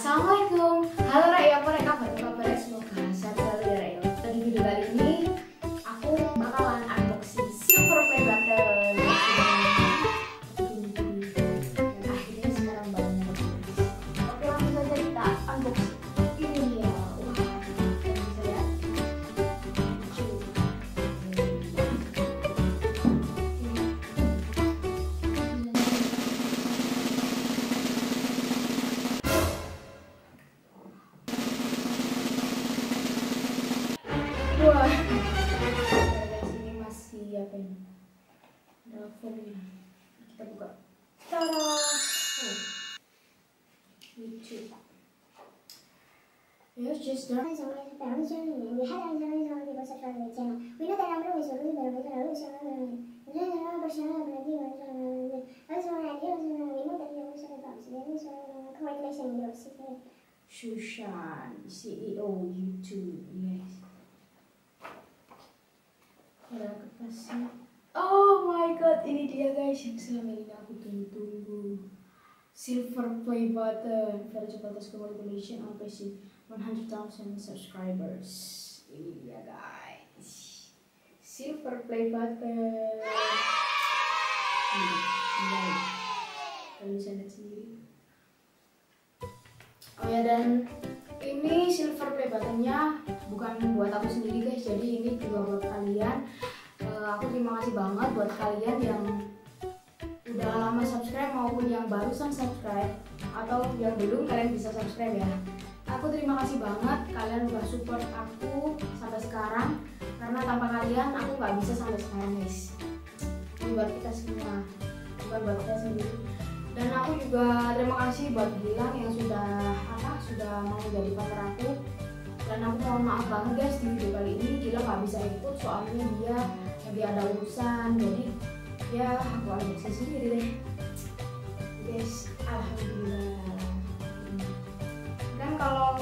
Assalamualaikum. Halo Wah, guys ini masih apa ini? Kita buka. Shushan, CEO YouTube, yes. Ada kertasnya. Oh my god, ini dia guys yang selama ini aku tunggu-tunggu. Silver play button versi batas congratulations on reaching 100,000 subscribers. Ini dia guys. Silver play button. Ini, ini. Kalian bisa lihat sendiri. Oh ya dan ini silver play buttonnya bukan buat aku sendiri guys, jadi ini juga buat. Eh, aku terima kasih banget buat kalian yang udah lama subscribe maupun yang barusan subscribe atau yang belum kalian bisa subscribe ya. Aku terima kasih banget kalian udah support aku sampai sekarang karena tanpa kalian aku nggak bisa sampai sekarang guys. Buat kita semua, bukan buat kita sendiri dan aku juga terima kasih buat Gilang yang sudah apa sudah mau jadi partner aku dan aku mohon maaf banget guys di video kali ini nggak bisa ikut soalnya dia lagi ada urusan. Jadi ya aku unboxing sendiri deh. Guys alhamdulillah. Dan kalau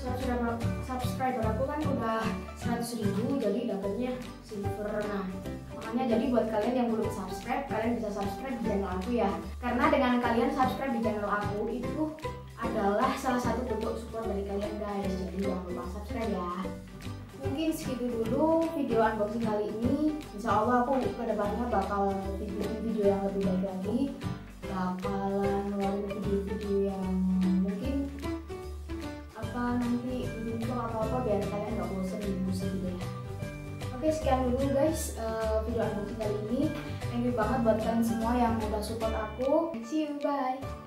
subscriber subscriber aku kan udah 100 ribu jadi dapatnya silver. Nah makanya jadi buat kalian yang belum subscribe kalian bisa subscribe di channel aku ya. Karena dengan kalian subscribe di channel aku itu adalah salah satu bentuk support dari kalian guys. Jadi jangan lupa subscribe ya mungkin segitu dulu video unboxing kali ini. Insya Allah aku ke depannya bakal video video yang lebih baik lagi. Bakalan ngeluarin video-video yang mungkin apa nanti untuk apa apa biar kalian gak bosan di bosan gitu ya. Oke sekian dulu guys eh, video unboxing kali ini. Thank you banget buat kalian semua yang udah support aku. See you bye